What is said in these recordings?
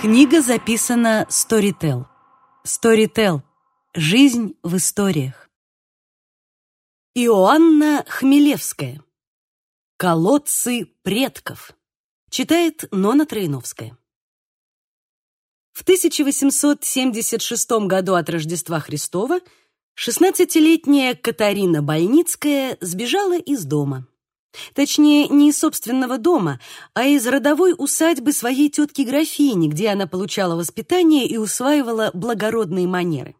Книга записана Storytel. Storytel. Жизнь в историях. Иоанна Хмелевская. Колодцы предков. Читает Нона Троиновская. В 1876 году от Рождества Христова 16-летняя Катарина Больницкая сбежала из дома. Точнее, не из собственного дома, а из родовой усадьбы своей тетки графини, где она получала воспитание и усваивала благородные манеры.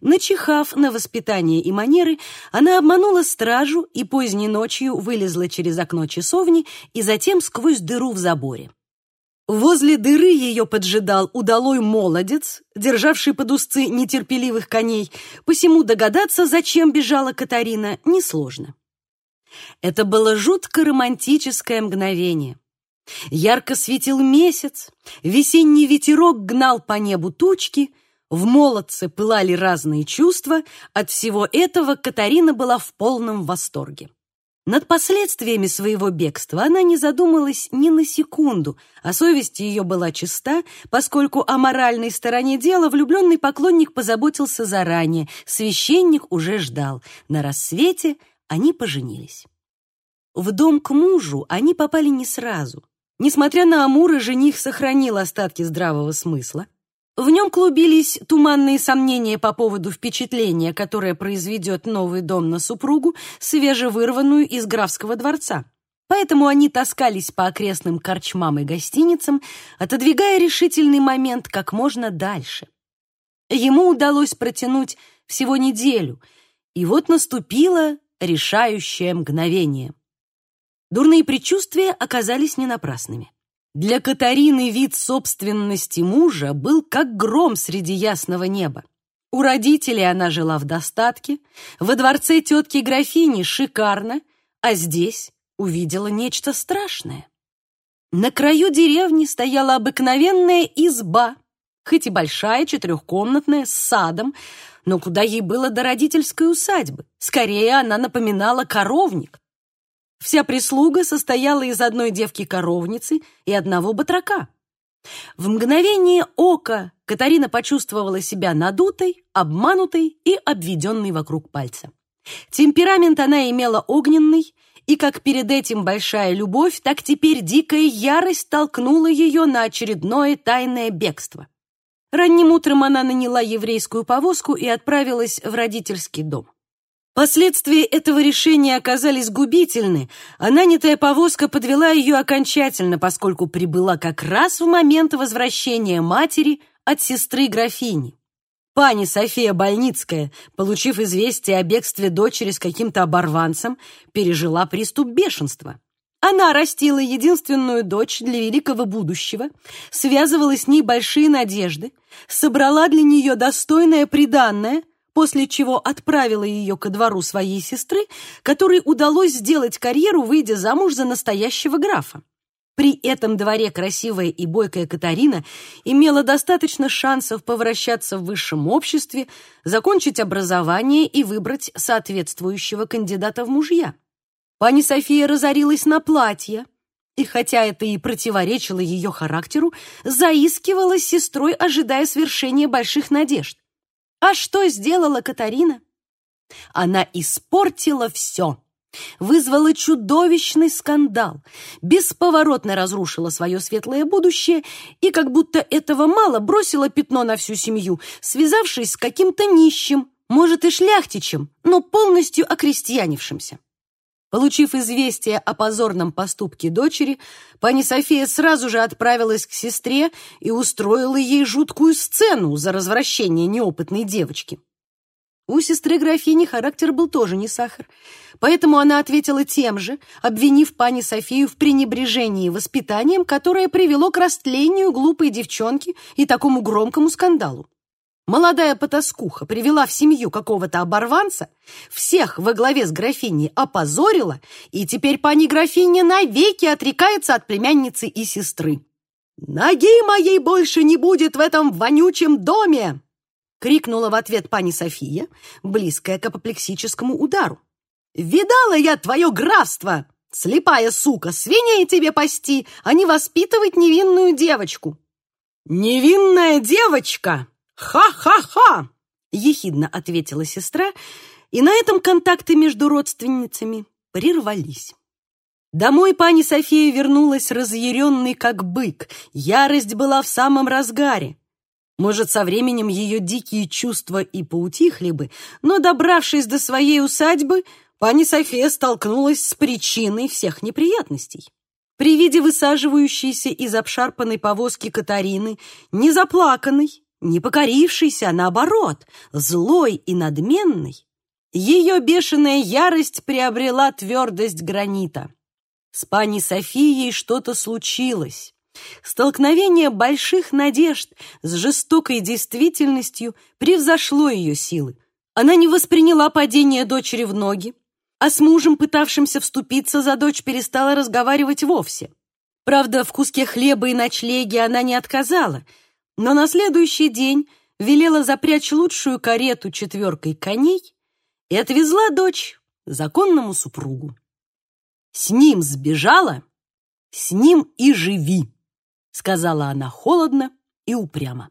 Начихав на воспитание и манеры, она обманула стражу и поздней ночью вылезла через окно часовни и затем сквозь дыру в заборе. Возле дыры ее поджидал удалой молодец, державший под узцы нетерпеливых коней, посему догадаться, зачем бежала Катарина, несложно. Это было жутко романтическое мгновение. Ярко светил месяц, весенний ветерок гнал по небу тучки, в молодце пылали разные чувства, от всего этого Катарина была в полном восторге. Над последствиями своего бегства она не задумалась ни на секунду, а совесть ее была чиста, поскольку о моральной стороне дела влюбленный поклонник позаботился заранее, священник уже ждал. На рассвете они поженились. В дом к мужу они попали не сразу. Несмотря на Амуры, жених сохранил остатки здравого смысла. В нем клубились туманные сомнения по поводу впечатления, которое произведет новый дом на супругу, свежевырванную из графского дворца. Поэтому они таскались по окрестным корчмам и гостиницам, отодвигая решительный момент как можно дальше. Ему удалось протянуть всего неделю, и вот наступило решающее мгновение. Дурные предчувствия оказались не напрасными. Для Катарины вид собственности мужа был как гром среди ясного неба. У родителей она жила в достатке, во дворце тетки графини шикарно, а здесь увидела нечто страшное. На краю деревни стояла обыкновенная изба, хоть и большая, четырехкомнатная, с садом, но куда ей было до родительской усадьбы? Скорее, она напоминала коровник. Вся прислуга состояла из одной девки-коровницы и одного батрака. В мгновение ока Катарина почувствовала себя надутой, обманутой и обведенной вокруг пальца. Темперамент она имела огненный, и как перед этим большая любовь, так теперь дикая ярость толкнула ее на очередное тайное бегство. Ранним утром она наняла еврейскую повозку и отправилась в родительский дом. Последствия этого решения оказались губительны, а нанятая повозка подвела ее окончательно, поскольку прибыла как раз в момент возвращения матери от сестры графини. Пани София Больницкая, получив известие о бегстве дочери с каким-то оборванцем, пережила приступ бешенства. Она растила единственную дочь для великого будущего, связывала с ней большие надежды, собрала для нее достойное приданное, после чего отправила ее ко двору своей сестры, которой удалось сделать карьеру, выйдя замуж за настоящего графа. При этом дворе красивая и бойкая Катарина имела достаточно шансов повращаться в высшем обществе, закончить образование и выбрать соответствующего кандидата в мужья. Пани София разорилась на платье, и хотя это и противоречило ее характеру, заискивала с сестрой, ожидая свершения больших надежд. А что сделала Катарина? Она испортила все. Вызвала чудовищный скандал, бесповоротно разрушила свое светлое будущее и, как будто этого мало, бросила пятно на всю семью, связавшись с каким-то нищим, может и шляхтичем, но полностью окрестьянившимся. Получив известие о позорном поступке дочери, пани София сразу же отправилась к сестре и устроила ей жуткую сцену за развращение неопытной девочки. У сестры графини характер был тоже не сахар, поэтому она ответила тем же, обвинив пани Софию в пренебрежении воспитанием, которое привело к растлению глупой девчонки и такому громкому скандалу молодая потаскуха привела в семью какого-то оборванца, всех во главе с графиней опозорила, и теперь пани графиня навеки отрекается от племянницы и сестры. «Ноги моей больше не будет в этом вонючем доме!» крикнула в ответ пани София, близкая к апоплексическому удару. «Видала я твое графство! Слепая сука, свиней тебе пасти, а не воспитывать невинную девочку!» «Невинная девочка! Ха-ха-ха!» — ехидно ответила сестра, и на этом контакты между родственницами прервались. Домой пани София вернулась разъяренной, как бык. Ярость была в самом разгаре. Может, со временем ее дикие чувства и поутихли бы, но, добравшись до своей усадьбы, пани София столкнулась с причиной всех неприятностей. При виде высаживающейся из обшарпанной повозки Катарины, не заплаканной, не покорившейся, а наоборот, злой и надменной, ее бешеная ярость приобрела твердость гранита. С пани Софией что-то случилось. Столкновение больших надежд с жестокой действительностью превзошло ее силы. Она не восприняла падение дочери в ноги, а с мужем, пытавшимся вступиться за дочь, перестала разговаривать вовсе. Правда, в куске хлеба и ночлеге она не отказала, но на следующий день велела запрячь лучшую карету четверкой коней и отвезла дочь законному супругу. С ним сбежала, с ним и живи, сказала она холодно и упрямо.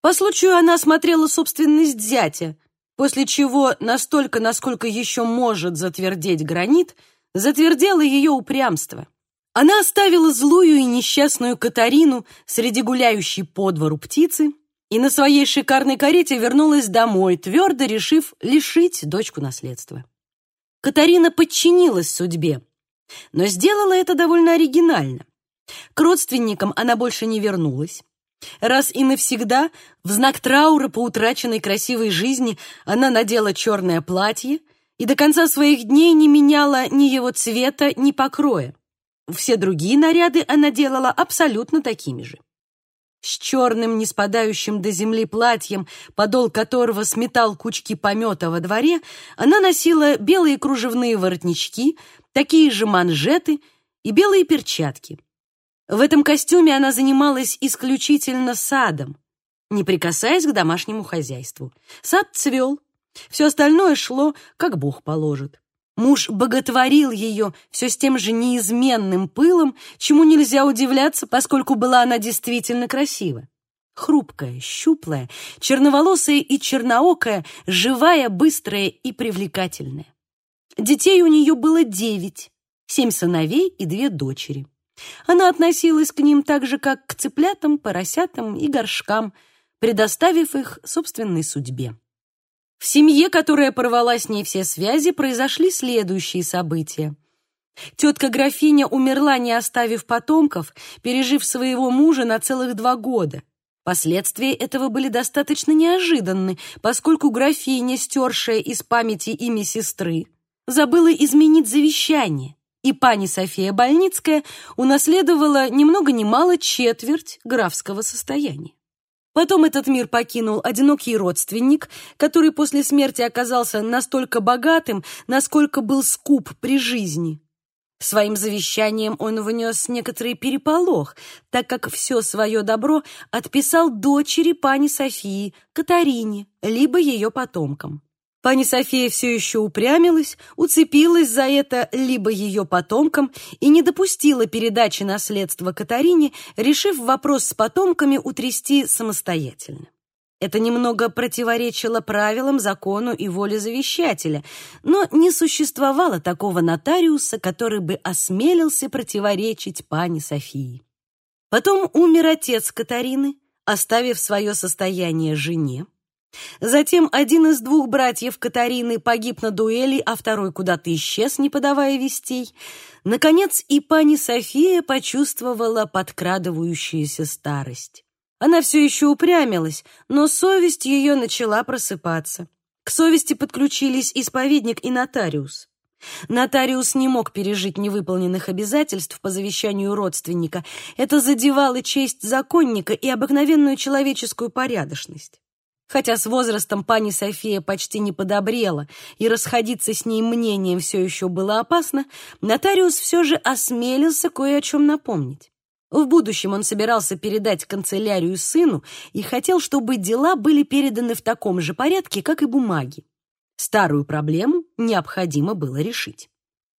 По случаю она осмотрела собственность зятя, после чего настолько, насколько еще может затвердеть гранит, затвердело ее упрямство. Она оставила злую и несчастную Катарину среди гуляющей по двору птицы и на своей шикарной карете вернулась домой, твердо решив лишить дочку наследства. Катарина подчинилась судьбе, но сделала это довольно оригинально. К родственникам она больше не вернулась. Раз и навсегда, в знак траура по утраченной красивой жизни, она надела черное платье и до конца своих дней не меняла ни его цвета, ни покроя. Все другие наряды она делала абсолютно такими же. С черным, не спадающим до земли платьем, подол которого сметал кучки помета во дворе, она носила белые кружевные воротнички, такие же манжеты и белые перчатки. В этом костюме она занималась исключительно садом, не прикасаясь к домашнему хозяйству. Сад цвел, все остальное шло, как Бог положит. Муж боготворил ее все с тем же неизменным пылом, чему нельзя удивляться, поскольку была она действительно красива. Хрупкая, щуплая, черноволосая и черноокая, живая, быстрая и привлекательная. Детей у нее было девять, семь сыновей и две дочери. Она относилась к ним так же, как к цыплятам, поросятам и горшкам, предоставив их собственной судьбе. В семье, которая порвала с ней все связи, произошли следующие события. Тетка графиня умерла, не оставив потомков, пережив своего мужа на целых два года. Последствия этого были достаточно неожиданны, поскольку графиня, стершая из памяти имя сестры, забыла изменить завещание, и пани София Больницкая унаследовала ни много ни мало четверть графского состояния. Потом этот мир покинул одинокий родственник, который после смерти оказался настолько богатым, насколько был скуп при жизни. Своим завещанием он внес некоторый переполох, так как все свое добро отписал дочери пани Софии, Катарине, либо ее потомкам. Пани София все еще упрямилась, уцепилась за это либо ее потомкам и не допустила передачи наследства Катарине, решив вопрос с потомками утрясти самостоятельно. Это немного противоречило правилам, закону и воле завещателя, но не существовало такого нотариуса, который бы осмелился противоречить пани Софии. Потом умер отец Катарины, оставив свое состояние жене. Затем один из двух братьев Катарины погиб на дуэли, а второй куда-то исчез, не подавая вестей. Наконец и пани София почувствовала подкрадывающуюся старость. Она все еще упрямилась, но совесть ее начала просыпаться. К совести подключились исповедник и нотариус. Нотариус не мог пережить невыполненных обязательств по завещанию родственника. Это задевало честь законника и обыкновенную человеческую порядочность. Хотя с возрастом пани София почти не подобрела, и расходиться с ней мнением все еще было опасно, нотариус все же осмелился кое о чем напомнить. В будущем он собирался передать канцелярию сыну и хотел, чтобы дела были переданы в таком же порядке, как и бумаги. Старую проблему необходимо было решить.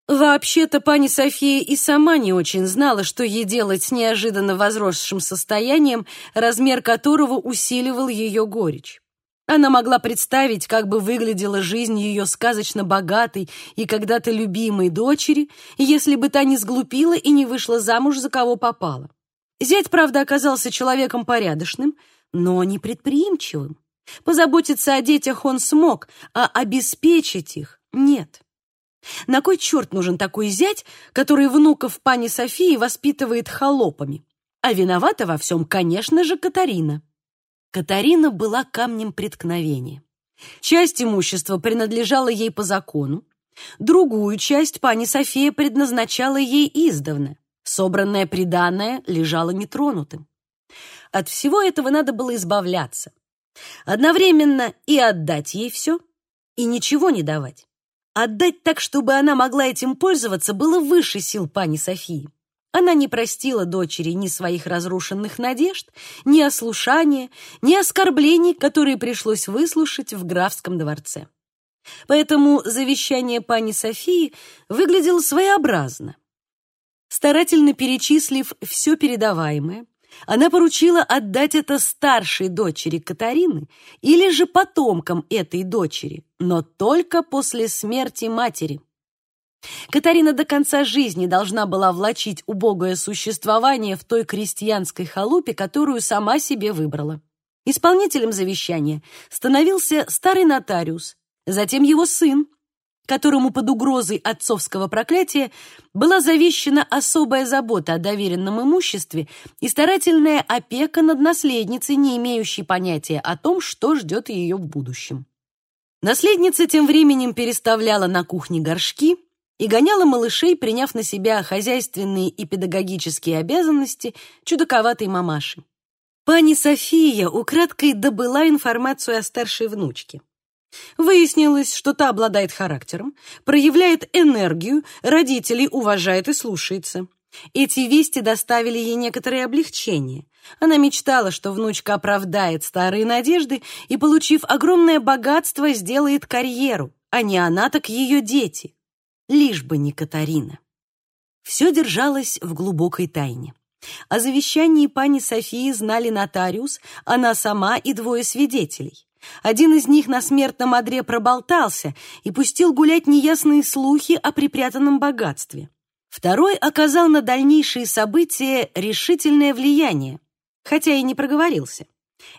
Вообще-то пани София и сама не очень знала, что ей делать с неожиданно возросшим состоянием, размер которого усиливал ее горечь. Она могла представить, как бы выглядела жизнь ее сказочно богатой и когда-то любимой дочери, если бы та не сглупила и не вышла замуж за кого попала. Зять, правда, оказался человеком порядочным, но не предприимчивым. Позаботиться о детях он смог, а обеспечить их — нет. На кой черт нужен такой зять, который внуков пани Софии воспитывает холопами? А виновата во всем, конечно же, Катарина. Катарина была камнем преткновения. Часть имущества принадлежала ей по закону, другую часть пани София предназначала ей издавна. Собранное приданое лежало нетронутым. От всего этого надо было избавляться. Одновременно и отдать ей все, и ничего не давать. Отдать так, чтобы она могла этим пользоваться, было выше сил пани Софии. Она не простила дочери ни своих разрушенных надежд, ни ослушания, ни оскорблений, которые пришлось выслушать в графском дворце. Поэтому завещание пани Софии выглядело своеобразно. Старательно перечислив все передаваемое, она поручила отдать это старшей дочери Катарины или же потомкам этой дочери, но только после смерти матери. Катарина до конца жизни должна была влачить убогое существование в той крестьянской халупе, которую сама себе выбрала. Исполнителем завещания становился старый нотариус, затем его сын, которому под угрозой отцовского проклятия была завещена особая забота о доверенном имуществе и старательная опека над наследницей, не имеющей понятия о том, что ждет ее в будущем. Наследница тем временем переставляла на кухне горшки и гоняла малышей, приняв на себя хозяйственные и педагогические обязанности чудаковатой мамаши. Пани София украдкой добыла информацию о старшей внучке. Выяснилось, что та обладает характером, проявляет энергию, родителей уважает и слушается. Эти вести доставили ей некоторое облегчение. Она мечтала, что внучка оправдает старые надежды и, получив огромное богатство, сделает карьеру, а не она, так ее дети. Лишь бы не Катарина. Все держалось в глубокой тайне. О завещании пани Софии знали нотариус, она сама и двое свидетелей. Один из них на смертном одре проболтался и пустил гулять неясные слухи о припрятанном богатстве. Второй оказал на дальнейшие события решительное влияние, хотя и не проговорился.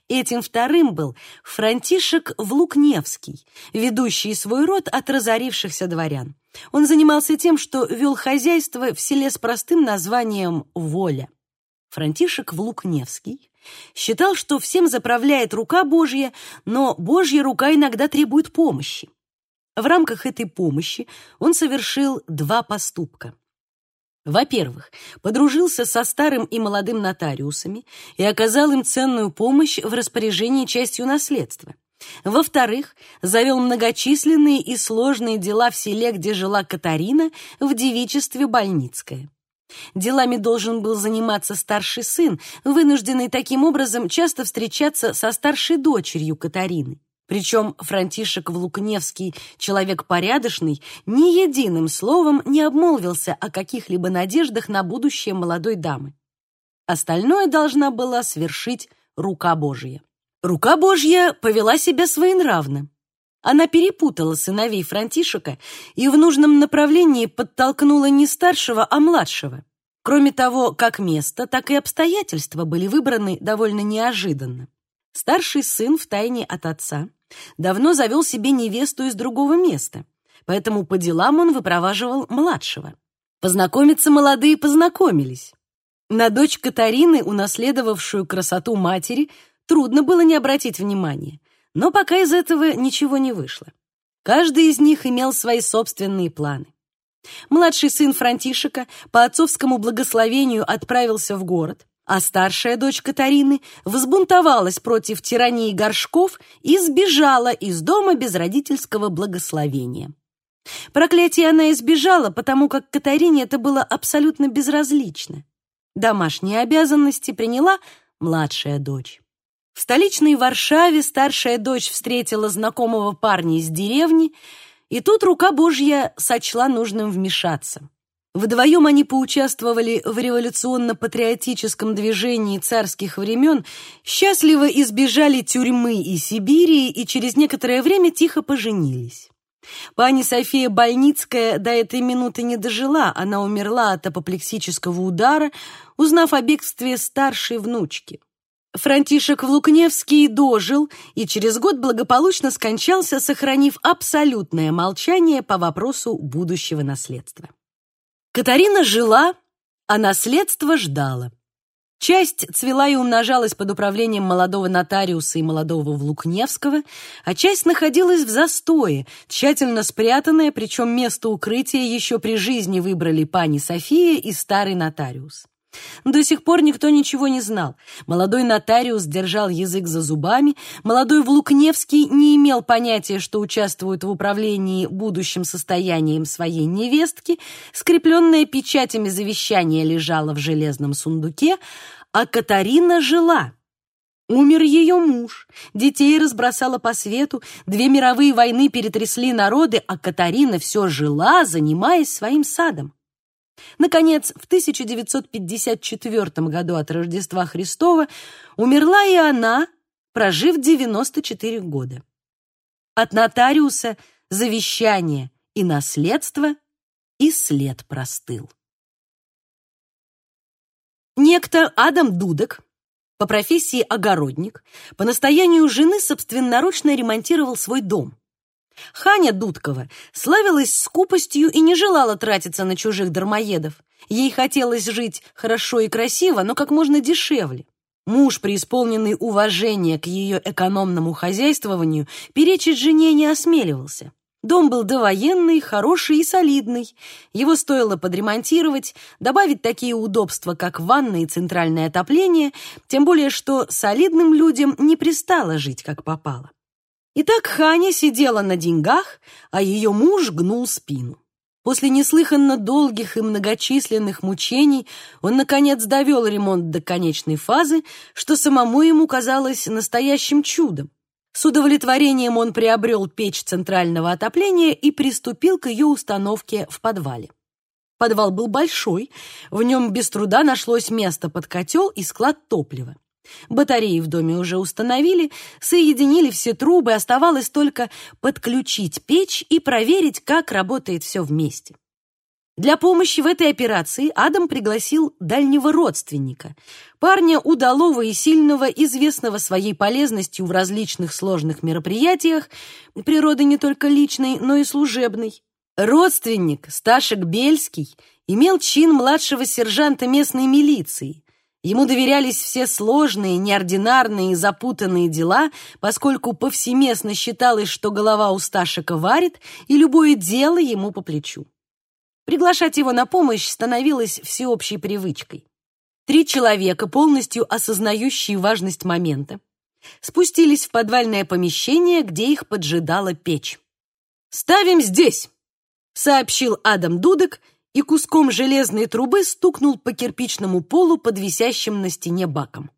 Этим вторым был Франтишек Влукневский, ведущий свой род от разорившихся дворян. Он занимался тем, что вел хозяйство в селе с простым названием «Воля». Франтишек Влукневский считал, что всем заправляет рука Божья, но Божья рука иногда требует помощи. В рамках этой помощи он совершил два поступка. Во-первых, подружился со старым и молодым нотариусами и оказал им ценную помощь в распоряжении частью наследства. Во-вторых, завел многочисленные и сложные дела в селе, где жила Катарина, в девичестве Больницкое. Делами должен был заниматься старший сын, вынужденный таким образом часто встречаться со старшей дочерью Катарины. Причем Франтишек Влукневский, человек порядочный, ни единым словом не обмолвился о каких-либо надеждах на будущее молодой дамы. Остальное должна была свершить рука Божья. Рука Божья повела себя своенравно. Она перепутала сыновей Франтишека и в нужном направлении подтолкнула не старшего, а младшего. Кроме того, как место, так и обстоятельства были выбраны довольно неожиданно. Старший сын втайне от отца давно завел себе невесту из другого места, поэтому по делам он выпроваживал младшего. Познакомиться молодые познакомились. На дочь Катарины, унаследовавшую красоту матери, трудно было не обратить внимания. Но пока из этого ничего не вышло. Каждый из них имел свои собственные планы. Младший сын Франтишека по отцовскому благословению отправился в город, а старшая дочь Катарины взбунтовалась против тирании горшков и сбежала из дома без родительского благословения. Проклятие она избежала, потому как Катарине это было абсолютно безразлично. Домашние обязанности приняла младшая дочь. В столичной Варшаве старшая дочь встретила знакомого парня из деревни И тут рука Божья сочла нужным вмешаться. Вдвоем они поучаствовали в революционно-патриотическом движении царских времен, счастливо избежали тюрьмы и Сибири и через некоторое время тихо поженились. Пани София Больницкая до этой минуты не дожила, она умерла от апоплексического удара, узнав о бегстве старшей внучки. Франтишек Влукневский дожил и через год благополучно скончался, сохранив абсолютное молчание по вопросу будущего наследства. Катарина жила, а наследство ждала. Часть цвела и умножалась под управлением молодого нотариуса и молодого Влукневского, а часть находилась в застое, тщательно спрятанная, причем место укрытия еще при жизни выбрали пани София и старый нотариус. До сих пор никто ничего не знал. Молодой нотариус держал язык за зубами, молодой Влукневский не имел понятия, что участвует в управлении будущим состоянием своей невестки, скрепленная печатями завещания лежала в железном сундуке, а Катарина жила. Умер ее муж, детей разбросала по свету, две мировые войны перетрясли народы, а Катарина все жила, занимаясь своим садом. Наконец, в 1954 году от Рождества Христова умерла и она, прожив 94 года. От нотариуса завещание и наследство и след простыл. Некто Адам Дудок, по профессии огородник, по настоянию жены собственноручно ремонтировал свой дом. Ханя Дудкова славилась скупостью и не желала тратиться на чужих дармоедов. Ей хотелось жить хорошо и красиво, но как можно дешевле. Муж, преисполненный уважения к ее экономному хозяйствованию, перечить жене не осмеливался. Дом был довоенный, хороший и солидный. Его стоило подремонтировать, добавить такие удобства, как ванна и центральное отопление, тем более что солидным людям не пристало жить, как попало. Итак, Ханя сидела на деньгах, а ее муж гнул спину. После неслыханно долгих и многочисленных мучений он, наконец, довел ремонт до конечной фазы, что самому ему казалось настоящим чудом. С удовлетворением он приобрел печь центрального отопления и приступил к ее установке в подвале. Подвал был большой, в нем без труда нашлось место под котел и склад топлива. Батареи в доме уже установили, соединили все трубы, оставалось только подключить печь и проверить, как работает все вместе. Для помощи в этой операции Адам пригласил дальнего родственника, парня удалого и сильного, известного своей полезностью в различных сложных мероприятиях, природы не только личной, но и служебной. Родственник, Сташек Бельский, имел чин младшего сержанта местной милиции, Ему доверялись все сложные, неординарные и запутанные дела, поскольку повсеместно считалось, что голова у Сташика варит, и любое дело ему по плечу. Приглашать его на помощь становилось всеобщей привычкой. Три человека, полностью осознающие важность момента, спустились в подвальное помещение, где их поджидала печь. «Ставим здесь!» — сообщил Адам Дудок и куском железной трубы стукнул по кирпичному полу под висящим на стене баком.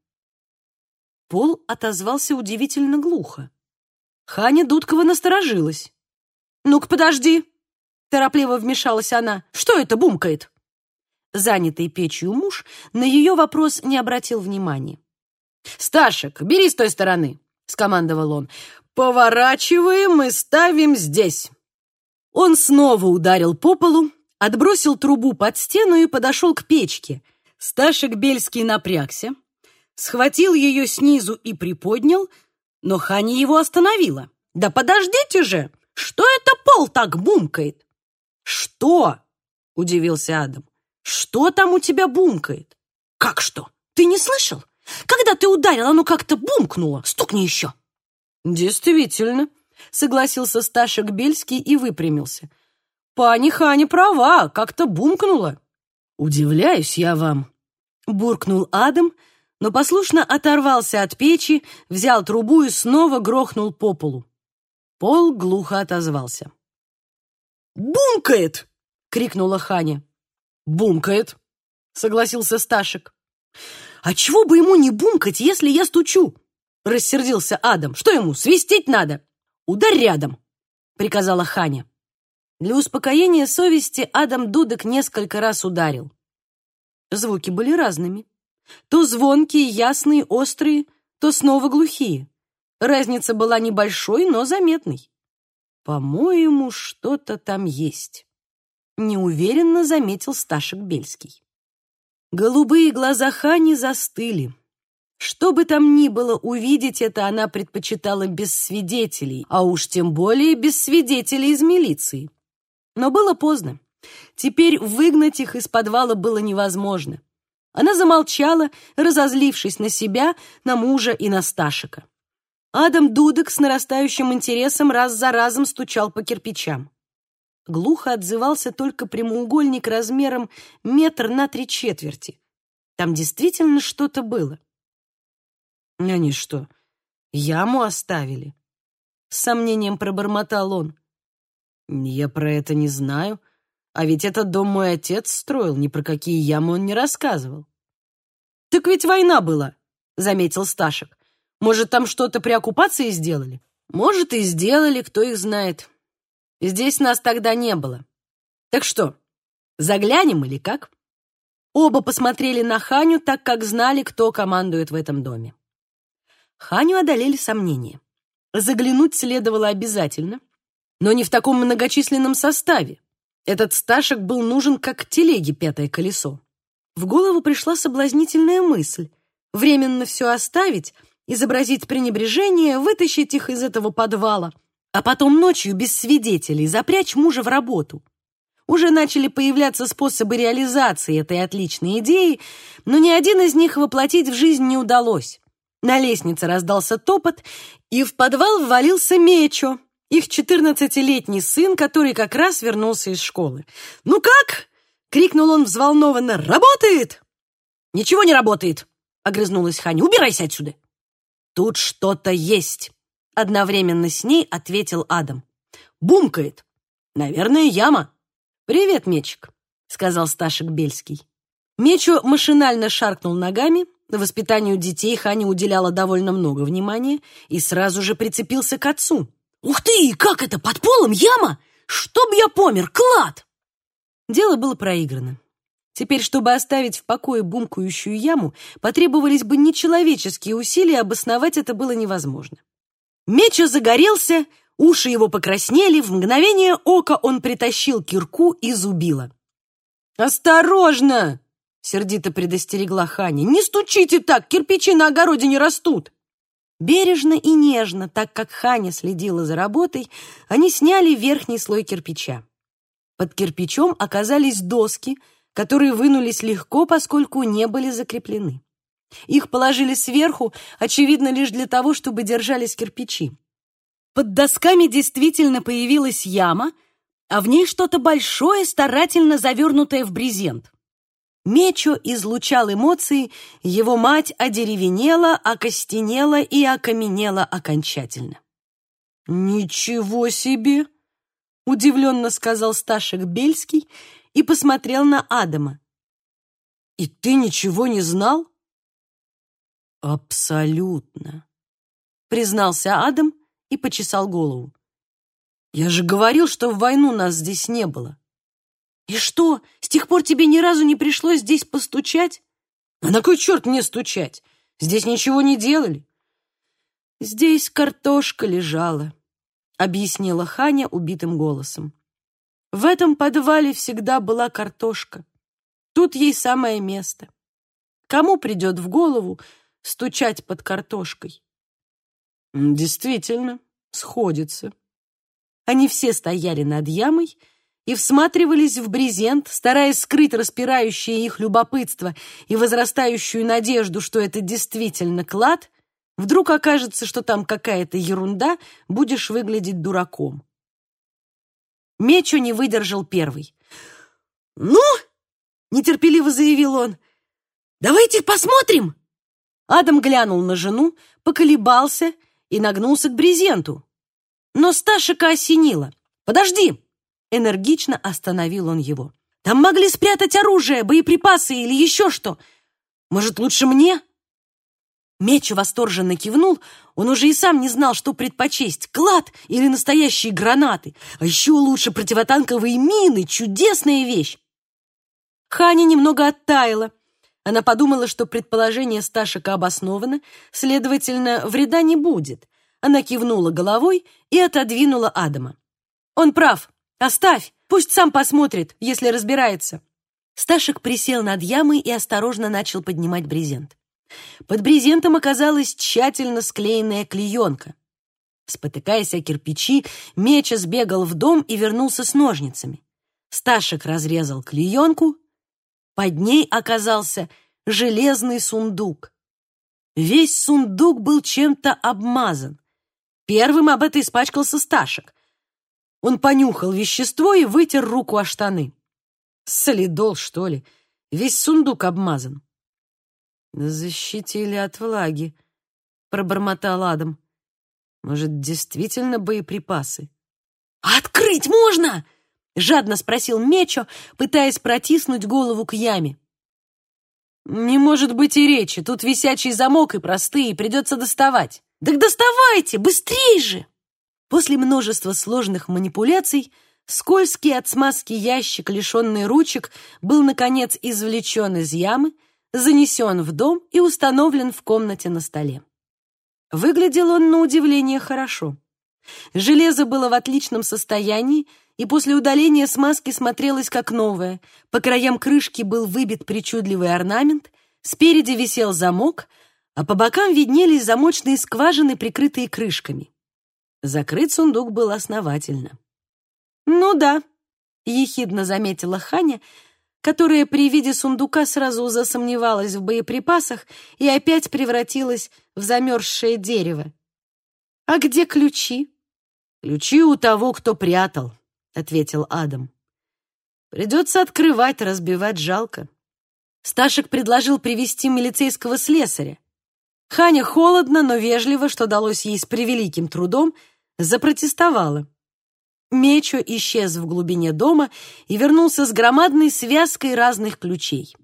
Пол отозвался удивительно глухо. Ханя Дудкова насторожилась. «Ну-ка, подожди!» — торопливо вмешалась она. «Что это бумкает?» Занятый печью муж на ее вопрос не обратил внимания. «Сташек, бери с той стороны!» — скомандовал он. «Поворачиваем и ставим здесь!» Он снова ударил по полу, отбросил трубу под стену и подошел к печке. Сташек Бельский напрягся, схватил ее снизу и приподнял, но Ханя его остановила. «Да подождите же! Что это пол так бумкает?» «Что?» — удивился Адам. «Что там у тебя бумкает?» «Как что? Ты не слышал? Когда ты ударил, оно как-то бумкнуло. Стукни еще!» «Действительно», — согласился Сташек Бельский и выпрямился. Пани Ханя права, как-то бумкнула. Удивляюсь я вам, буркнул Адам, но послушно оторвался от печи, взял трубу и снова грохнул по полу. Пол глухо отозвался. «Бумкает!» — крикнула Ханя. «Бумкает!» — согласился Сташек. «А чего бы ему не бумкать, если я стучу?» — рассердился Адам. «Что ему, свистеть надо?» «Ударь рядом!» — приказала Ханя. Для успокоения совести Адам Дудок несколько раз ударил. Звуки были разными. То звонкие, ясные, острые, то снова глухие. Разница была небольшой, но заметной. «По-моему, что-то там есть», — неуверенно заметил Сташек Бельский. Голубые глаза Хани застыли. Что бы там ни было, увидеть это она предпочитала без свидетелей, а уж тем более без свидетелей из милиции. Но было поздно. Теперь выгнать их из подвала было невозможно. Она замолчала, разозлившись на себя, на мужа и на Сташика. Адам Дудок с нарастающим интересом раз за разом стучал по кирпичам. Глухо отзывался только прямоугольник размером метр на три четверти. Там действительно что-то было. Они что, яму оставили? С сомнением пробормотал он. Я про это не знаю. А ведь этот дом мой отец строил, ни про какие ямы он не рассказывал. Так ведь война была, заметил Сташек. Может, там что-то при оккупации сделали? Может, и сделали, кто их знает. Здесь нас тогда не было. Так что, заглянем или как? Оба посмотрели на Ханю, так как знали, кто командует в этом доме. Ханю одолели сомнения. Заглянуть следовало обязательно, но не в таком многочисленном составе. Этот Сташек был нужен как телеге пятое колесо. В голову пришла соблазнительная мысль временно все оставить, изобразить пренебрежение, вытащить их из этого подвала, а потом ночью без свидетелей запрячь мужа в работу. Уже начали появляться способы реализации этой отличной идеи, но ни один из них воплотить в жизнь не удалось. На лестнице раздался топот, и в подвал ввалился Мечо, их четырнадцатилетний сын, который как раз вернулся из школы. «Ну как?» — крикнул он взволнованно. «Работает!» «Ничего не работает!» — огрызнулась Ханя. «Убирайся отсюда!» «Тут что-то есть!» — одновременно с ней ответил Адам. «Бумкает! Наверное, яма!» «Привет, Мечик!» — сказал Сташек Бельский. Мечо машинально шаркнул ногами, Воспитанию детей Ханя уделяла довольно много внимания и сразу же прицепился к отцу. «Ух ты! Как это? Под полом яма? Чтоб я помер! Клад!» Дело было проиграно. Теперь, чтобы оставить в покое бумкающую яму, потребовались бы нечеловеческие усилия, обосновать это было невозможно. Мечо загорелся, уши его покраснели, в мгновение ока он притащил кирку и зубило. «Осторожно!» Сердито предостерегла Ханя. «Не стучите так, кирпичи на огороде не растут!» Бережно и нежно, так как Ханя следила за работой, они сняли верхний слой кирпича. Под кирпичом оказались доски, которые вынулись легко, поскольку не были закреплены. Их положили сверху, очевидно, лишь для того, чтобы держались кирпичи. Под досками действительно появилась яма, а в ней что-то большое, старательно завернутое в брезент. Мечо излучал эмоции, его мать одеревенела, окостенела и окаменела окончательно. «Ничего себе!» — удивленно сказал Сташек Бельский и посмотрел на Адама. «И ты ничего не знал?» «Абсолютно», — признался Адам и почесал голову. «Я же говорил, что в войну нас здесь не было. «И что, с тех пор тебе ни разу не пришлось здесь постучать?» «А на кой черт мне стучать? Здесь ничего не делали». «Здесь картошка лежала», — объяснила Ханя убитым голосом. «В этом подвале всегда была картошка. Тут ей самое место. Кому придет в голову стучать под картошкой?» «Действительно, сходится». Они все стояли над ямой, — и всматривались в брезент, стараясь скрыть распирающее их любопытство и возрастающую надежду, что это действительно клад, вдруг окажется, что там какая-то ерунда, будешь выглядеть дураком. Мечо не выдержал первый. «Ну!» — нетерпеливо заявил он. «Давайте посмотрим!» Адам глянул на жену, поколебался и нагнулся к брезенту. Но Сташика осенило. «Подожди!» Энергично остановил он его. «Там могли спрятать оружие, боеприпасы или еще что. Может, лучше мне?» Мечу восторженно кивнул, он уже и сам не знал, что предпочесть, клад или настоящие гранаты, а еще лучше противотанковые мины, чудесная вещь. Ханя немного оттаяла. Она подумала, что предположение Сташика обосновано, следовательно, вреда не будет. Она кивнула головой и отодвинула Адама. «Он прав. Оставь. Пусть сам посмотрит, если разбирается». Сташик присел над ямой и осторожно начал поднимать брезент. Под брезентом оказалась тщательно склеенная клеенка. Спотыкаясь о кирпичи, Меча сбегал в дом и вернулся с ножницами. Сташек разрезал клеенку. Под ней оказался железный сундук. Весь сундук был чем-то обмазан. Первым об этом испачкался Сташек. Он понюхал вещество и вытер руку о штаны. Солидол, что ли? Весь сундук обмазан. «Защитили от влаги», — пробормотал Адам. «Может, действительно боеприпасы?» «А открыть можно?» — жадно спросил Мечо, пытаясь протиснуть голову к яме. «Не может быть и речи. Тут висячий замок и простые, придется доставать». «Так доставайте! Быстрей же!» После множества сложных манипуляций скользкий от смазки ящик, лишенный ручек, был, наконец, извлечен из ямы, занесен в дом и установлен в комнате на столе. Выглядел он, на удивление, хорошо. Железо было в отличном состоянии, и после удаления смазки смотрелось как новое. По краям крышки был выбит причудливый орнамент, спереди висел замок, а по бокам виднелись замочные скважины, прикрытые крышками. Закрыт сундук был основательно. «Ну да», — ехидно заметила Ханя, которая при виде сундука сразу засомневалась в боеприпасах и опять превратилась в замерзшее дерево. «А где ключи?» «Ключи у того, кто прятал», — ответил Адам. «Придется открывать, разбивать жалко». Сташек предложил привести милицейского слесаря. Ханя холодно, но вежливо, что далось ей с превеликим трудом, запротестовала. Мечо исчез в глубине дома и вернулся с громадной связкой разных ключей.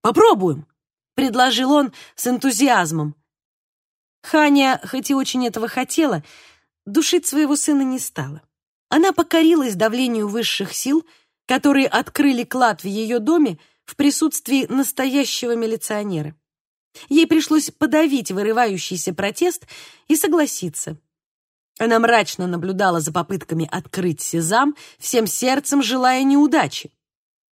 «Попробуем», — предложил он с энтузиазмом. Ханя, хоть и очень этого хотела, душить своего сына не стала. Она покорилась давлению высших сил, которые открыли клад в ее доме в присутствии настоящего милиционера. Ей пришлось подавить вырывающийся протест и согласиться. Она мрачно наблюдала за попытками открыть сезам, всем сердцем желая неудачи.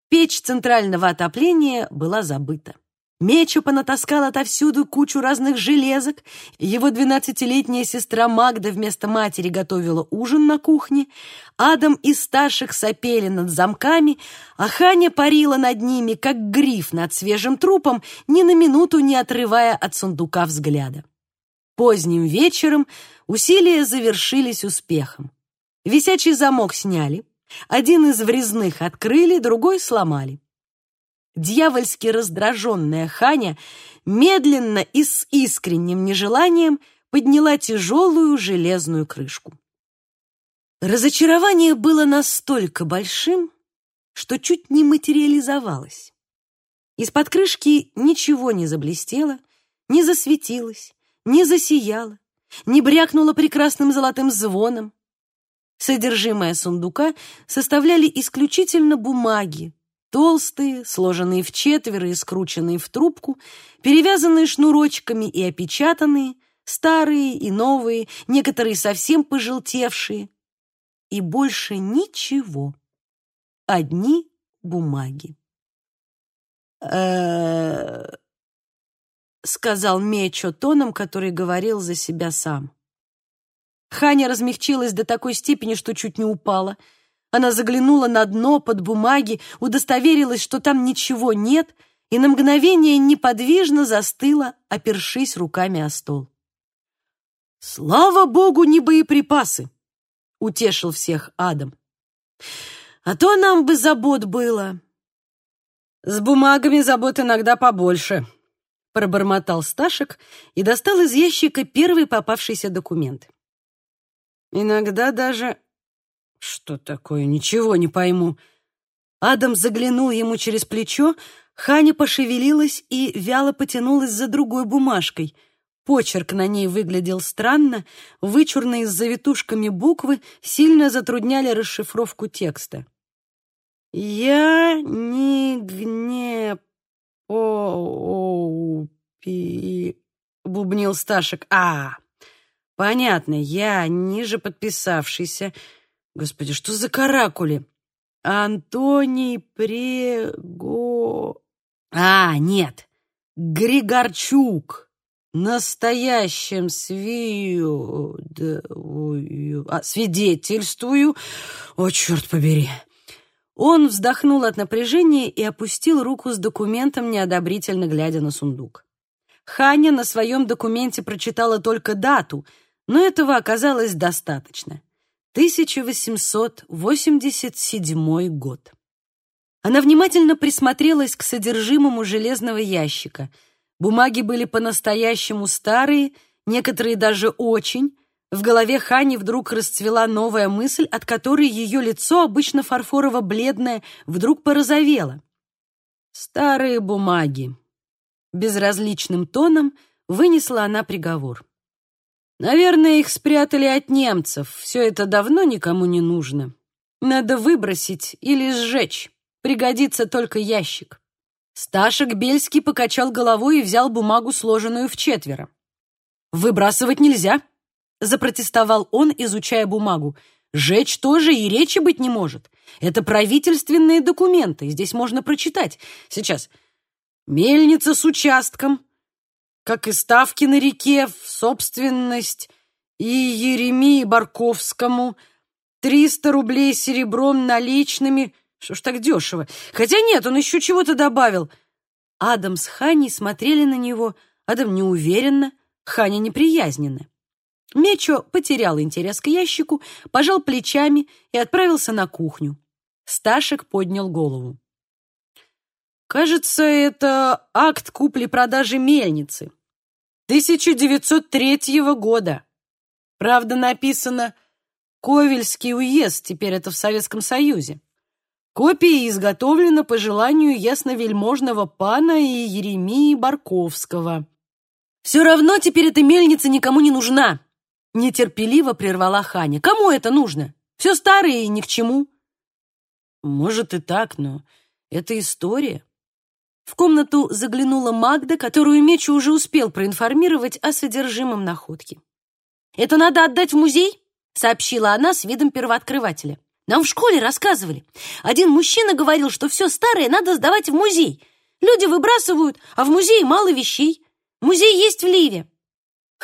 Печь центрального отопления была забыта. Мечу понатаскал отовсюду кучу разных железок, его двенадцатилетняя сестра Магда вместо матери готовила ужин на кухне, Адам и старших сопели над замками, а Ханя парила над ними, как гриф над свежим трупом, ни на минуту не отрывая от сундука взгляда. Поздним вечером усилия завершились успехом. Висячий замок сняли, один из врезных открыли, другой сломали. Дьявольски раздраженная Ханя медленно и с искренним нежеланием подняла тяжелую железную крышку. Разочарование было настолько большим, что чуть не материализовалось. Из-под крышки ничего не заблестело, не засветилось, не засияло, не брякнуло прекрасным золотым звоном. Содержимое сундука составляли исключительно бумаги, толстые, сложенные в четверо и скрученные в трубку, перевязанные шнурочками и опечатанные, старые и новые, некоторые совсем пожелтевшие. И больше ничего. Одни бумаги. э сказал Мечо тоном, который говорил за себя сам. Ханя размягчилась до такой степени, что чуть не упала. Она заглянула на дно под бумаги, удостоверилась, что там ничего нет, и на мгновение неподвижно застыла, опершись руками о стол. «Слава богу, не боеприпасы!» — утешил всех Адам. «А то нам бы забот было». «С бумагами забот иногда побольше», пробормотал Сташек и достал из ящика первый попавшийся документ. Иногда даже... Что такое? Ничего не пойму. Адам заглянул ему через плечо, Ханя пошевелилась и вяло потянулась за другой бумажкой. Почерк на ней выглядел странно, вычурные с завитушками буквы сильно затрудняли расшифровку текста. «Я не гне по-пи...» — бубнил Сташек. «А, понятно, я ниже подписавшийся. Господи, что за каракули? Антоний Прего... А, нет, Григорчук. Настоящим свидетелю... А, свидетельствую... О, черт побери!» Он вздохнул от напряжения и опустил руку с документом, неодобрительно глядя на сундук. Ханя на своем документе прочитала только дату, но этого оказалось достаточно. 1887 год. Она внимательно присмотрелась к содержимому железного ящика. Бумаги были по-настоящему старые, некоторые даже очень. В голове Хани вдруг расцвела новая мысль, от которой ее лицо, обычно фарфорово-бледное, вдруг порозовело. «Старые бумаги», Безразличным тоном вынесла она приговор. Наверное, их спрятали от немцев. Все это давно никому не нужно. Надо выбросить или сжечь. Пригодится только ящик. Сташек Бельский покачал головой и взял бумагу, сложенную в четверо. «Выбрасывать нельзя», — запротестовал он, изучая бумагу. «Жечь тоже и речи быть не может. Это правительственные документы, здесь можно прочитать. Сейчас, Мельница с участком, как и ставки на реке в собственность, и Еремии Барковскому триста рублей серебром наличными. Что ж так дешево? Хотя нет, он еще чего-то добавил. Адам с Ханей смотрели на него. Адам неуверенно, Ханя неприязненно. Мечо потерял интерес к ящику, пожал плечами и отправился на кухню. Сташек поднял голову. Кажется, это акт купли-продажи мельницы. 1903 года. Правда, написано «Ковельский уезд», теперь это в Советском Союзе. Копия изготовлена по желанию ясновельможного пана и Еремии Барковского. «Все равно теперь эта мельница никому не нужна», — нетерпеливо прервала Ханя. «Кому это нужно? Все старое и ни к чему». «Может и так, но это история», в комнату заглянула Магда, которую Мечу уже успел проинформировать о содержимом находки. «Это надо отдать в музей?» — сообщила она с видом первооткрывателя. «Нам в школе рассказывали. Один мужчина говорил, что все старое надо сдавать в музей. Люди выбрасывают, а в музее мало вещей. Музей есть в Ливе».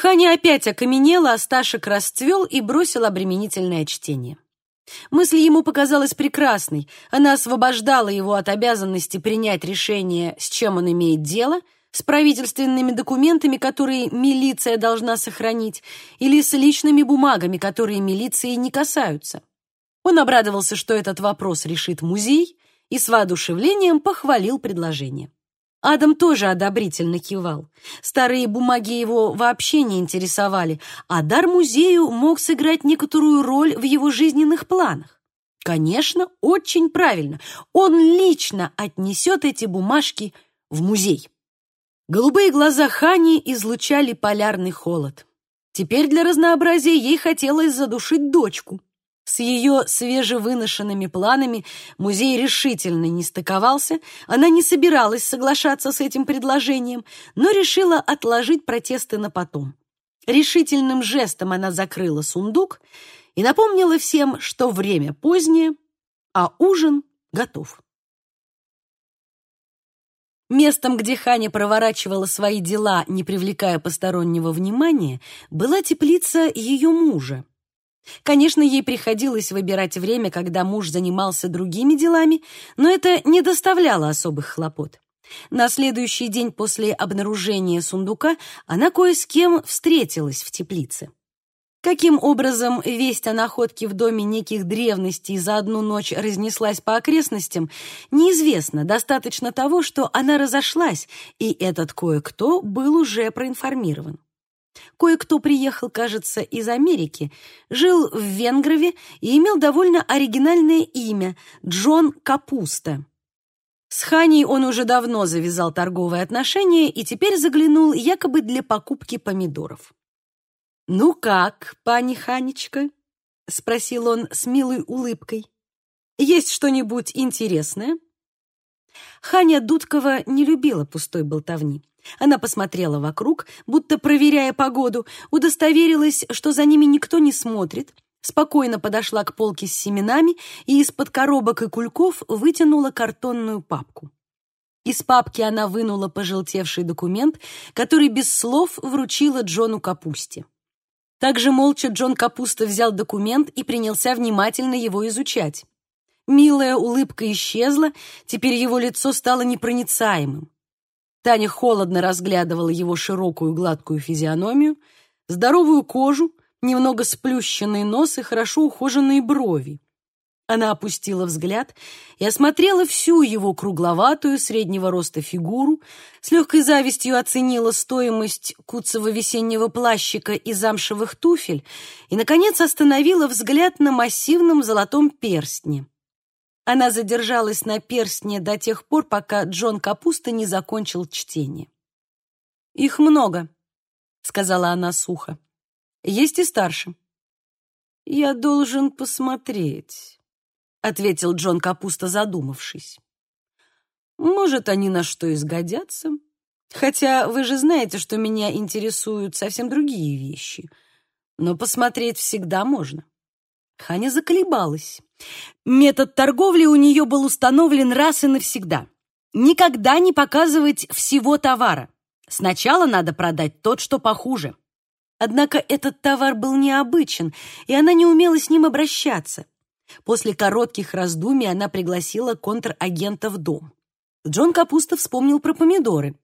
Ханя опять окаменела, а Сташек расцвел и бросил обременительное чтение. Мысль ему показалась прекрасной. Она освобождала его от обязанности принять решение, с чем он имеет дело, с правительственными документами, которые милиция должна сохранить, или с личными бумагами, которые милиции не касаются. Он обрадовался, что этот вопрос решит музей, и с воодушевлением похвалил предложение. Адам тоже одобрительно кивал. Старые бумаги его вообще не интересовали, а дар музею мог сыграть некоторую роль в его жизненных планах. Конечно, очень правильно. Он лично отнесет эти бумажки в музей. Голубые глаза Хани излучали полярный холод. Теперь для разнообразия ей хотелось задушить дочку. С ее свежевыношенными планами музей решительно не стыковался, она не собиралась соглашаться с этим предложением, но решила отложить протесты на потом. Решительным жестом она закрыла сундук и напомнила всем, что время позднее, а ужин готов. Местом, где Ханя проворачивала свои дела, не привлекая постороннего внимания, была теплица ее мужа. Конечно, ей приходилось выбирать время, когда муж занимался другими делами, но это не доставляло особых хлопот. На следующий день после обнаружения сундука она кое с кем встретилась в теплице. Каким образом весть о находке в доме неких древностей за одну ночь разнеслась по окрестностям, неизвестно. Достаточно того, что она разошлась, и этот кое-кто был уже проинформирован. Кое-кто приехал, кажется, из Америки, жил в Венгрове и имел довольно оригинальное имя — Джон Капуста. С Ханей он уже давно завязал торговые отношения и теперь заглянул якобы для покупки помидоров. «Ну как, пани Ханечка?» — спросил он с милой улыбкой. «Есть что-нибудь интересное?» Ханя Дудкова не любила пустой болтовни. Она посмотрела вокруг, будто проверяя погоду, удостоверилась, что за ними никто не смотрит, спокойно подошла к полке с семенами и из-под коробок и кульков вытянула картонную папку. Из папки она вынула пожелтевший документ, который без слов вручила Джону Капусте. Также молча Джон Капуста взял документ и принялся внимательно его изучать. Милая улыбка исчезла, теперь его лицо стало непроницаемым. Таня холодно разглядывала его широкую гладкую физиономию, здоровую кожу, немного сплющенный нос и хорошо ухоженные брови. Она опустила взгляд и осмотрела всю его кругловатую среднего роста фигуру, с легкой завистью оценила стоимость куцевого весеннего плащика и замшевых туфель и, наконец, остановила взгляд на массивном золотом перстне. Она задержалась на перстне до тех пор, пока Джон Капуста не закончил чтение. «Их много», — сказала она сухо. «Есть и старше». «Я должен посмотреть», — ответил Джон Капуста, задумавшись. «Может, они на что изгодятся? Хотя вы же знаете, что меня интересуют совсем другие вещи. Но посмотреть всегда можно». Ханя заколебалась. Метод торговли у нее был установлен раз и навсегда. Никогда не показывать всего товара. Сначала надо продать тот, что похуже. Однако этот товар был необычен, и она не умела с ним обращаться. После коротких раздумий она пригласила контрагента в дом. Джон Капуста вспомнил про помидоры.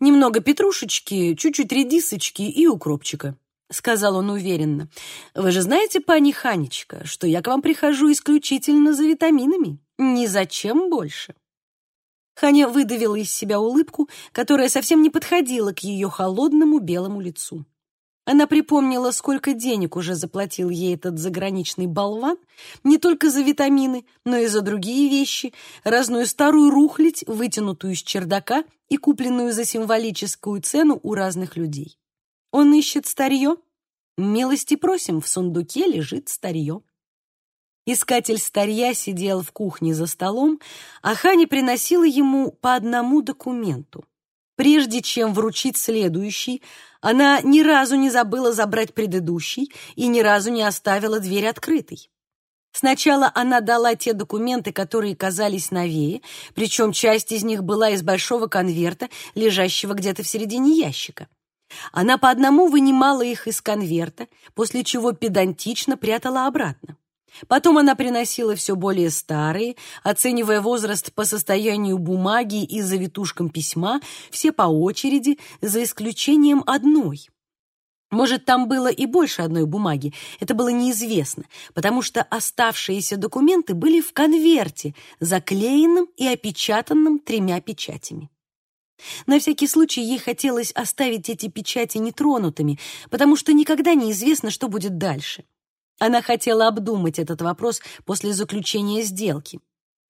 Немного петрушечки, чуть-чуть редисочки и укропчика. — сказал он уверенно. «Вы же знаете, пани Ханечка, что я к вам прихожу исключительно за витаминами. Ни зачем больше». Ханя выдавила из себя улыбку, которая совсем не подходила к ее холодному белому лицу. Она припомнила, сколько денег уже заплатил ей этот заграничный болван, не только за витамины, но и за другие вещи, разную старую рухлядь, вытянутую из чердака и купленную за символическую цену у разных людей. Он ищет старье? Милости просим, в сундуке лежит старье. Искатель старья сидел в кухне за столом, а Хани приносила ему по одному документу. Прежде чем вручить следующий, она ни разу не забыла забрать предыдущий и ни разу не оставила дверь открытой. Сначала она дала те документы, которые казались новее, причем часть из них была из большого конверта, лежащего где-то в середине ящика. Она по одному вынимала их из конверта, после чего педантично прятала обратно. Потом она приносила все более старые, оценивая возраст по состоянию бумаги и завитушкам письма, все по очереди, за исключением одной. Может, там было и больше одной бумаги, это было неизвестно, потому что оставшиеся документы были в конверте, заклеенном и опечатанном тремя печатями. На всякий случай ей хотелось оставить эти печати нетронутыми, потому что никогда не известно, что будет дальше. Она хотела обдумать этот вопрос после заключения сделки.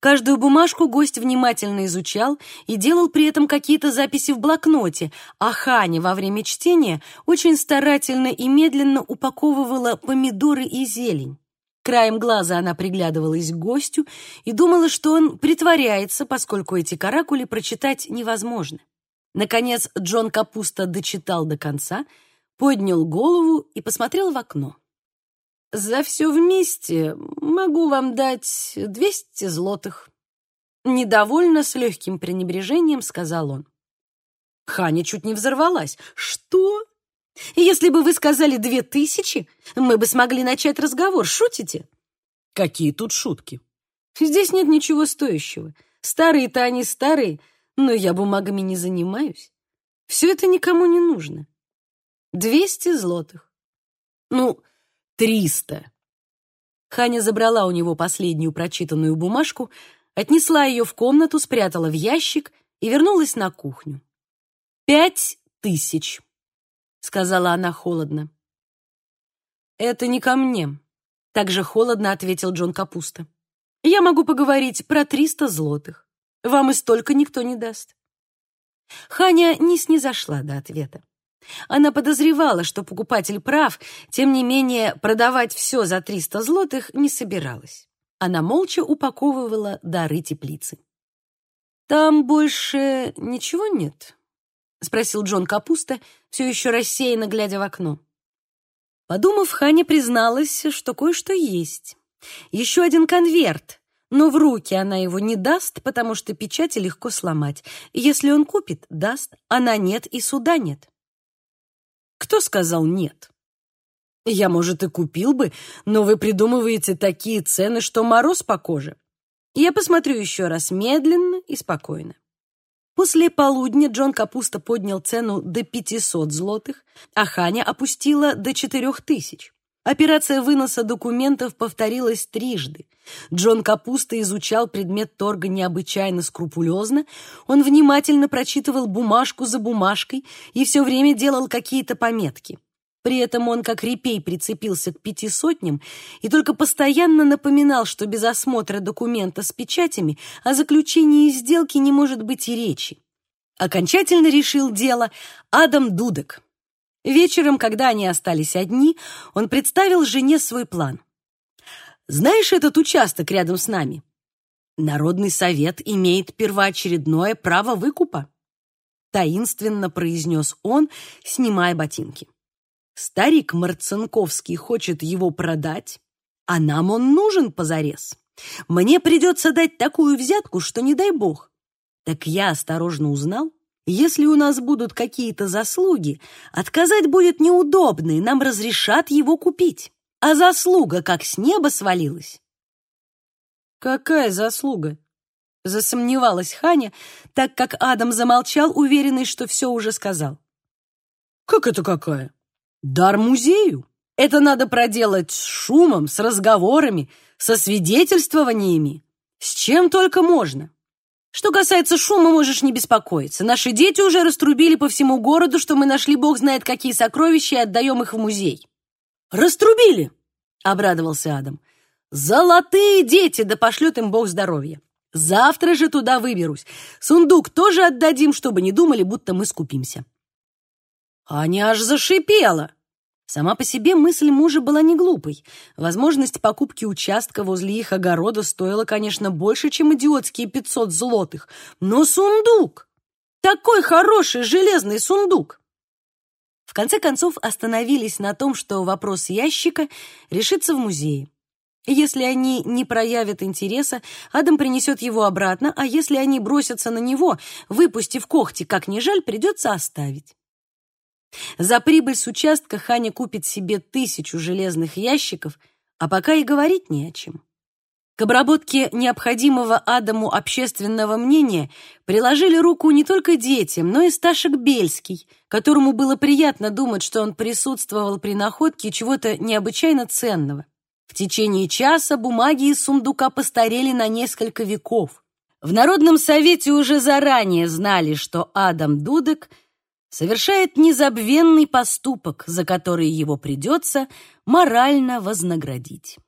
Каждую бумажку гость внимательно изучал и делал при этом какие-то записи в блокноте, а Ханя во время чтения очень старательно и медленно упаковывала помидоры и зелень. Краем глаза она приглядывалась к гостю и думала, что он притворяется, поскольку эти каракули прочитать невозможно. Наконец Джон Капуста дочитал до конца, поднял голову и посмотрел в окно. «За все вместе могу вам дать двести злотых». Недовольно, с легким пренебрежением, сказал он. Ханя чуть не взорвалась. «Что? Если бы вы сказали две тысячи, мы бы смогли начать разговор. Шутите? Какие тут шутки? Здесь нет ничего стоящего. Старые-то они старые, но я бумагами не занимаюсь. Все это никому не нужно. Двести злотых. Ну, триста. Ханя забрала у него последнюю прочитанную бумажку, отнесла ее в комнату, спрятала в ящик и вернулась на кухню. Пять тысяч сказала она холодно. Это не ко мне, так же холодно ответил Джон Капуста. Я могу поговорить про триста злотых. Вам и столько никто не даст. Ханя не снизошла до ответа. Она подозревала, что покупатель прав, тем не менее продавать все за 300 злотых не собиралась. Она молча упаковывала дары теплицы. «Там больше ничего нет?» — спросил Джон Капуста, все еще рассеянно глядя в окно. Подумав, Ханя призналась, что кое-что есть. Еще один конверт, но в руки она его не даст, потому что печати легко сломать. Если он купит, даст, она нет и суда нет. Кто сказал нет? Я, может, и купил бы, но вы придумываете такие цены, что мороз по коже. Я посмотрю еще раз медленно и спокойно. После полудня Джон Капуста поднял цену до 500 злотых, а Ханя опустила до 4000. Операция выноса документов повторилась трижды. Джон Капуста изучал предмет торга необычайно скрупулезно. Он внимательно прочитывал бумажку за бумажкой и все время делал какие-то пометки. При этом он как репей прицепился к пяти сотням и только постоянно напоминал, что без осмотра документа с печатями о заключении сделки не может быть и речи. Окончательно решил дело Адам Дудек. Вечером, когда они остались одни, он представил жене свой план. «Знаешь этот участок рядом с нами? Народный совет имеет первоочередное право выкупа», таинственно произнес он, снимая ботинки. Старик Марцинковский хочет его продать, а нам он нужен позарез. Мне придется дать такую взятку, что не дай бог. Так я осторожно узнал, если у нас будут какие-то заслуги, отказать будет неудобно, и нам разрешат его купить. А заслуга как с неба свалилась. Какая заслуга? Засомневалась Ханя, так как Адам замолчал, уверенный, что все уже сказал. Как это какая? Дар музею. Это надо проделать с шумом, с разговорами, со свидетельствованиями. С чем только можно. Что касается шума, можешь не беспокоиться. Наши дети уже раструбили по всему городу, что мы нашли бог знает какие сокровища и отдаем их в музей. Раструбили, обрадовался Адам. Золотые дети, да пошлет им бог здоровья. Завтра же туда выберусь. Сундук тоже отдадим, чтобы не думали, будто мы скупимся. Аня аж зашипела. Сама по себе мысль мужа была не глупой. Возможность покупки участка возле их огорода стоила, конечно, больше, чем идиотские 500 злотых. Но сундук! Такой хороший железный сундук! В конце концов остановились на том, что вопрос ящика решится в музее. Если они не проявят интереса, Адам принесет его обратно, а если они бросятся на него, выпустив когти, как ни жаль, придется оставить. За прибыль с участка Ханя купит себе тысячу железных ящиков, а пока и говорить не о чем. К обработке необходимого Адаму общественного мнения приложили руку не только детям, но и Сташек Бельский, которому было приятно думать, что он присутствовал при находке чего-то необычайно ценного. В течение часа бумаги из сундука постарели на несколько веков. В Народном совете уже заранее знали, что Адам Дудек — совершает незабвенный поступок, за который его придется морально вознаградить.